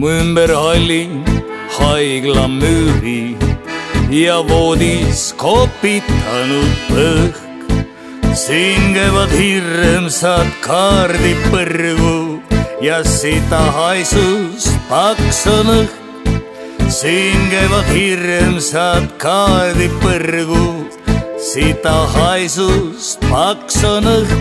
mu ümber halli haigla müüri ja voodis kopitanud õhk. siin käivad hirmsad kaardipõrgu ja sita haisus paks on õhk. siin käivad hirmsad kaardipõrgu, sita haisust paks on õhk.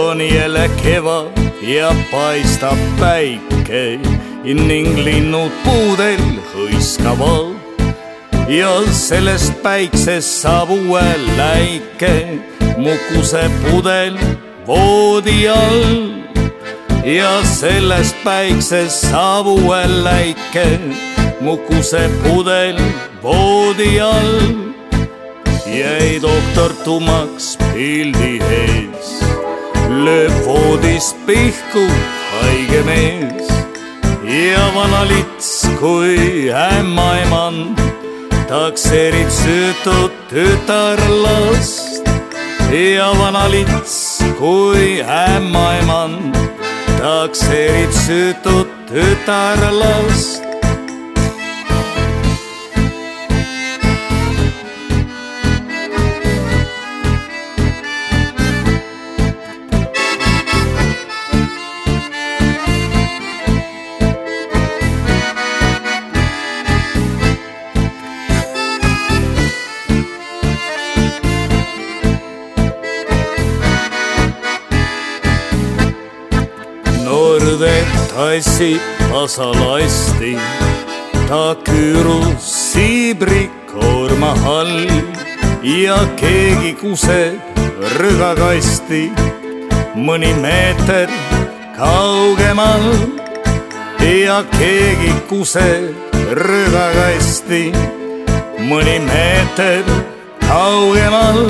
on jälle kevad ja paistab päike ning linnud puudel hõiskavad. ja sellest päiksest saab uue läike, mukuse pudel voodi all. ja sellest päiksest saab uue läike, mukuse pudel voodi all. jäi doktor tummaks pildi ees lööb voodis pihku haige mees ja vana lits kui ämmaemand takseerib süütut tütarlast. Ja vana lits kui ämmaemand takseerib süütut tütarlast Norde tassib tasalasti, ta küürus siibrikoorma all ja keegi kuseb rõgakasti mõni meeter kaugemal ja keegi kuseb rõgakasti mõni meeter kaugemal